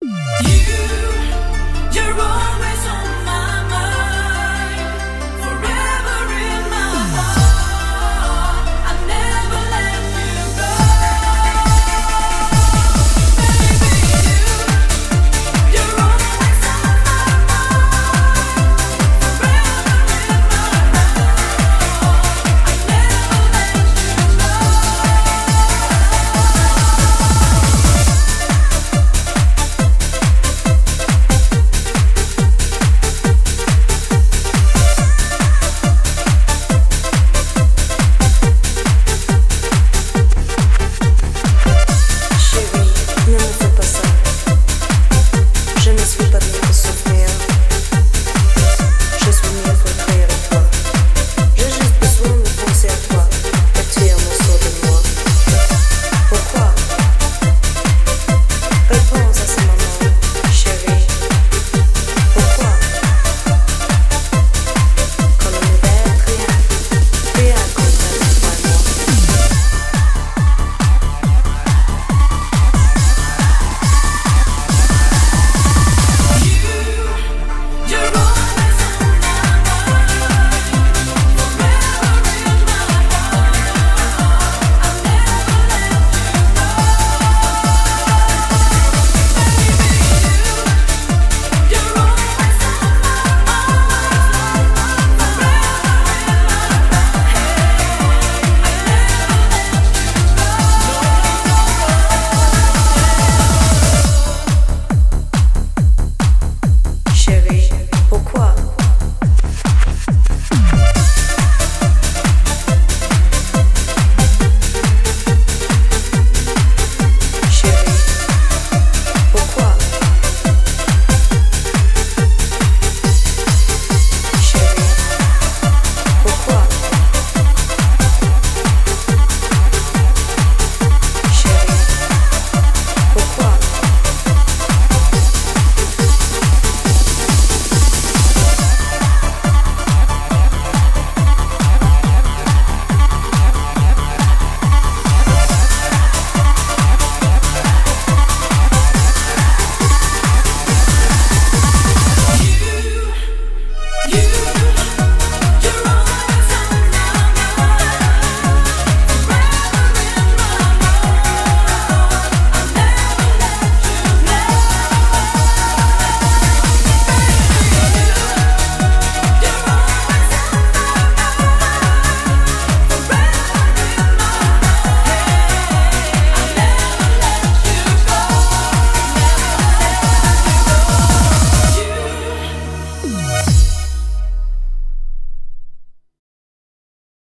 you